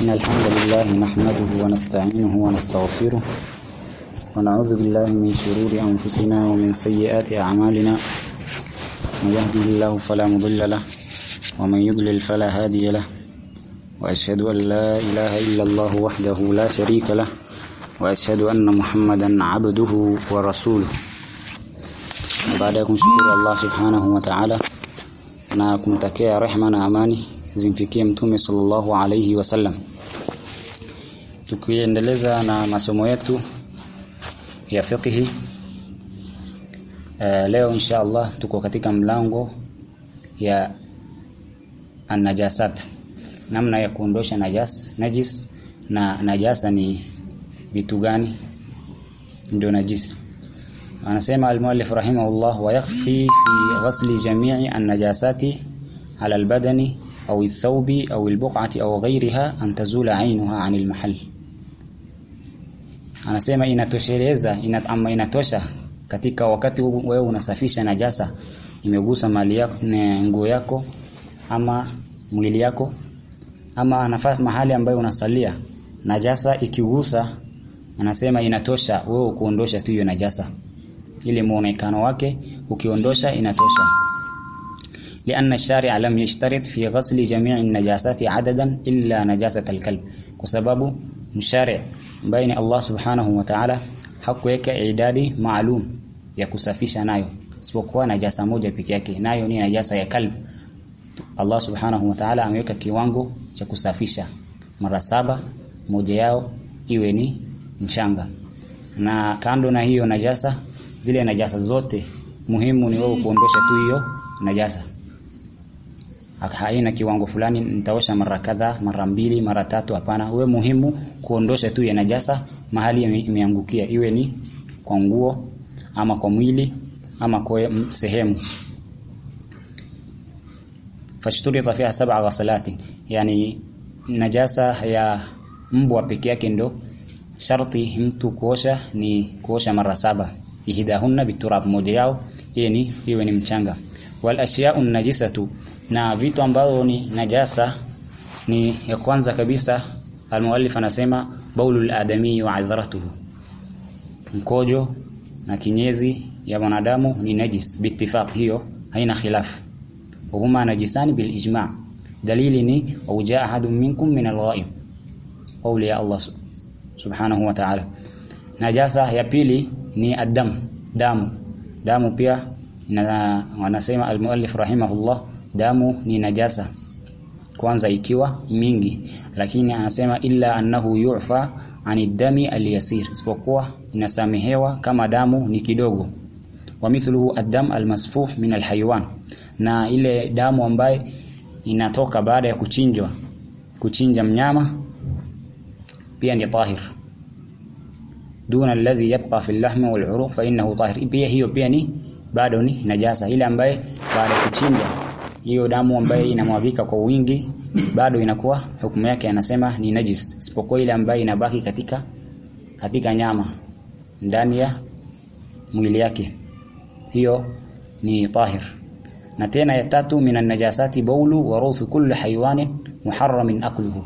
إن الحمد لله نحمده ونستعينه ونستغفره ونعوذ بالله من شرور أنفسنا ومن سيئات أعمالنا. من يهده الله فلا مضل له ومن يضلل فلا هادي له. وأشهد أن لا إله إلا الله وحده لا شريك له. وأشهد أن محمدا عبده ورسوله. ya kumshukuru Allah subhanahu wa ta'ala na kumtakia rehma na amani zimfikie mtume sallallahu alayhi wasallam tukiendeleza na masomo yetu ya fiqhi uh, leo insha Allah tuko katika mlango ya an-najasat namna ya kuondosha najas najis na najasa ni vitu gani? Ndio najisi anasema al-muallif rahimahullah wa yakhfi fi ghasli jami'i an-najasati ala al-badani au الثوب أو au أو غيرها an tazula anil mahal anasema inatosheleza ina, ama inatosha katika wakati wewe unasafisha najasa imegusa mali yako nguo yako ama mwili yako ama nafasi mahali ambayo unasalia najasa ikigusa anasema inatosha wewe kuondosha tu hiyo najasa ile muonekano wake ukiondosha inatosha لأن الشارع لم يشترط في غسل جميع النجاسات عددا إلا نجاسة الكلب كسبب مشارع بين الله سبحانه وتعالى hakuweka idadi maalum ya kusafisha nayo isipokuwa najasa moja peke yake nayo ni najasa ya kalb Allah subhanahu wa ta'ala ameweka kiwango cha kusafisha mara saba moja yao iwe ni mchanga na kando na hiyo najasa zile najasa zote muhimu ni wewe kuondosha tu hiyo najasa haina kiwango fulani nitaosha mara kadhaa mara mbili mara tatu hapana. We muhimu kuondosha tu ya najasa mahali imeangukia. Iwe ni kwa nguo ama kwa mwili ama kwa sehemu. Fashturi fiha sab'a ghasalati yani najasa ya mbwa peke yake ndo sharti mtu kuosha ni kuosha mara saba. Ihdahunna biturab moja yao iwe ni mchanga. Wal ashiya najisatu na vitu ambavyo ni najasa ni ya kwanza kabisa almuallif anasema baulul adami wa adharatuhu. Mkojo na kinyezi ya mwanadamu ni najis bitifaq hiyo haina khilaf. Huma najisani bil ijma' dalili ni au ahadun minkum min al-ghaid qawli ya Allah subhanahu wa ta'ala. Najasa ya pili ni adam damu. Damu pia na wanasema almuallif rahimahullah damu ni najasa. Kwanza ikiwa mingi lakini anasema illa annahu yu'fa ani dami aliyasir isipokuwa inasamehewa kama damu ni kidogo. Wa mithluhu ad-dam al-masfuh min al-hayawan na ile damu ambaye inatoka baada ya kuchinjwa kuchinja mnyama pia ni tahir. Duna alladhi yabqa fi al-lahm wal-uruq fa innahu tahir. Pia hiyo pia ni bado ni najasa. Ile ambaye baada ya kuchinja hiyo damu ambayo inamwagika kwa wingi bado inakuwa hukumu yake anasema ni najis. Isipokuwa ile ambayo inabaki katika katika nyama ndani ya mwili yake. Hiyo ni tahir. Na tena ya tatu minan najasati baulu wa ruthu kulli hayawanin muharramin akluhu.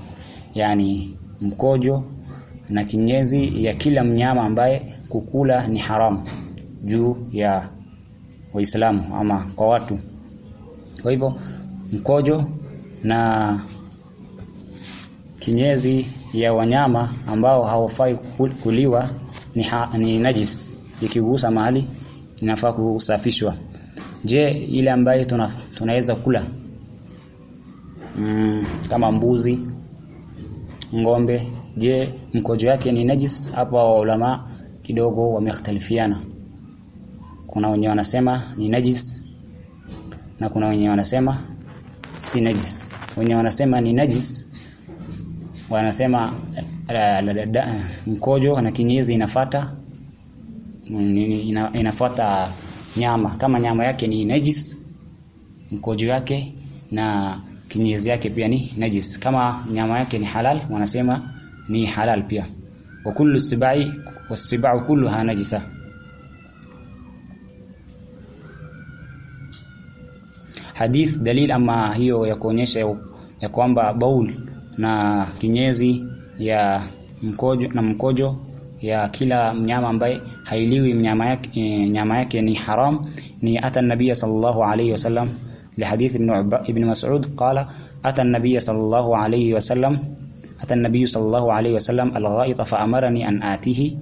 Yani mkojo na kinyezi ya kila mnyama ambaye kukula ni haramu juu ya waislamu ama kwa watu kwa hivyo mkojo na kinyezi ya wanyama ambao hawafai kuliwa ni, ha, ni najis. Ikigusa mahali inafaa kusafishwa. Je ile ambayo tuna, tunaweza kula? Mm, kama mbuzi ngombe. Je mkojo yake ni najis? Hapa ulama kidogo wamekhtalifiana. Kuna wenye wanasema ni najis na kuna wenye wanasema si najis. Wenye wanasema ni najis wanasema mkojo na kinyezi inafata ina, inafata nyama. Kama nyama yake ni najis mkojo yake na kinyezi yake pia ni najis. Kama nyama yake ni halal wanasema ni halal pia. Wa kullu sibai wasibau kulluha najisa hadith dalil ama hiyo ya kuonyesha ya kwamba baul na kinyezi ya mkojo na mkojo ya kila mnyama ambaye hailiwi mnyama yake e, nyama yake ni haram ni ata nabii sallallahu alayhi wasallam لحديث ابن عب... ابن مسعود قال أتى النبي صلى الله عليه وسلم أتى النبي صلى الله عليه وسلم الغائط فأمرني أن آتيه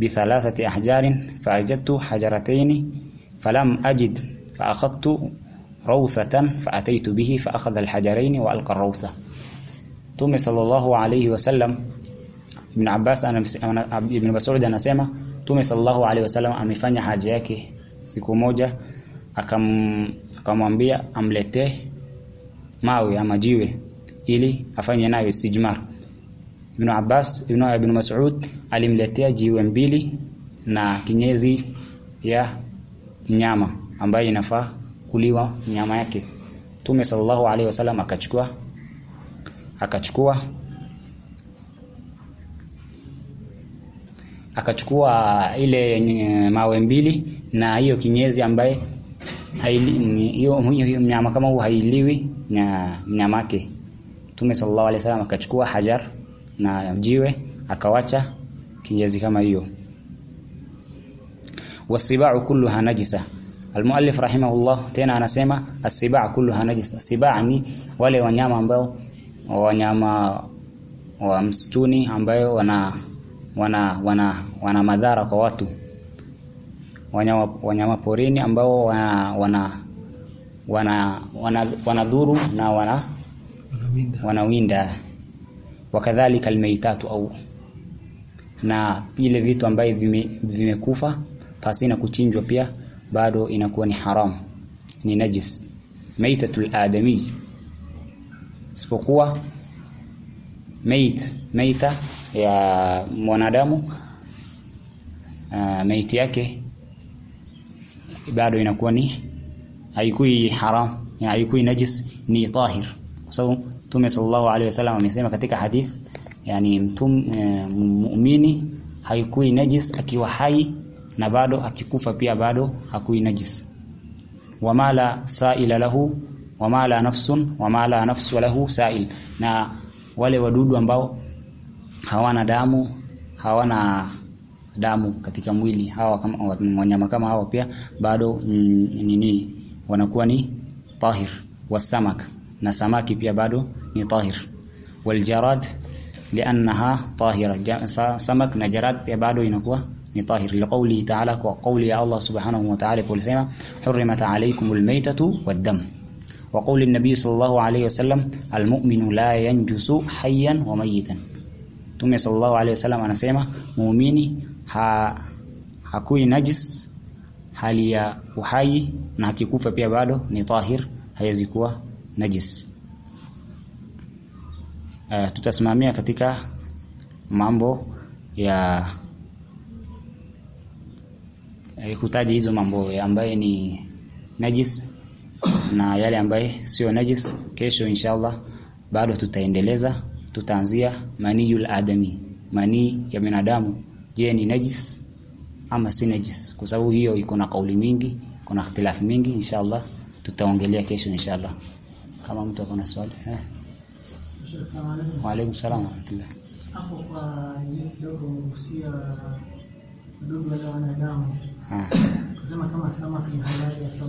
بثلاثة أحجار فأجدت حجرتين فلم أجد فأخذت روثة فأتيت به فأخذ الحجرين وألقى الروثة تومي صلى الله عليه وسلم Ibn Abbas ana Ibn Mas'ud anasema Mtume sallallahu alaihi wasallam amefanya haja yake siku moja akam akamwambia amletee mawe ama jiwe ili afanye nayo istijmar Ibn Abbas Ibn, Ibn Mas'ud alimletea jiwe mbili na kinyezi ya mnyama ambaye inafaa kuliwa nyama yake. Mtume sallallahu alaihi wasallam akachukua akachukua akachukua ile mawe mbili na hiyo kinyezi ambaye hiyo mnyama kama huo hailiwi na mnyama yake. Mtume sallallahu alaihi wasallam akachukua hajar na jiwe akawacha kinyezi kama hiyo. Wasibau kulluha najisa Almuallif rahimahullah tena anasema asibaa kulluha hanajis. Asibaa ni wale wanyama ambao wanyama wa msituni ambayo wana wana wana wana madhara kwa watu wanyama wanyama porini ambao wana wana wana wana wanadhuru na wana wanawinda wakadhalika almaitatu au na vile vitu ambavyo vimekufa vime pasina kuchinjwa pia bado inakuwa ni haram ni najis maitatul adami. Isipokuwa mait maita ya mwanadamu uh, maiti yake bado inakuwa ni haikui haram haikui najis ni tahir. Kwa sababu Mtume sallallahu alaihi wasallam amesema katika hadith yani mtum e, muumini haikui najis akiwa hai na bado akikufa pia bado hakui najis. Wamala sa'ila lahu wamala nafsun wamala nafsu lahu sa'il. Na wale wadudu ambao hawana damu hawana damu katika mwili hawa kama wanyama kama hawa pia bado nini wanakuwa ni tahir wasamak na samaki pia bado ni tahir. Waljarad liannaha tahira. Samak na jarad pia bado inakuwa طاهر لقوله تعالى وقول يا الله سبحانه وتعالى قول سيما حرمت عليكم الميتة والدم وقول النبي صلى الله عليه وسلم المؤمن لا ينجس حيا وميتا ثم صلى الله عليه وسلم انسما مؤمني ها حكوي نجس حاليا وحي نحكي كوفا pia bado ni tahir hayazi kuwa najis tutasimamia katika mambo ya. Kutaja hizo mambo ambaye ni najis na yale ambaye sio najis. Kesho inshallah bado tutaendeleza tutaanzia maniyul adami mani ya binadamu. Je ni najis ama si najis? Kwa sababu hiyo iko na kauli mingi kuna ikhtilafu mingi inshallah tutaongelea kesho inshallah. Kama mtu akona swali eh? Wa alaykum salaam wa rahmatullah. Hapo kwa kidogo wale wanadamu ah kusema kama samaki ni halali akiwa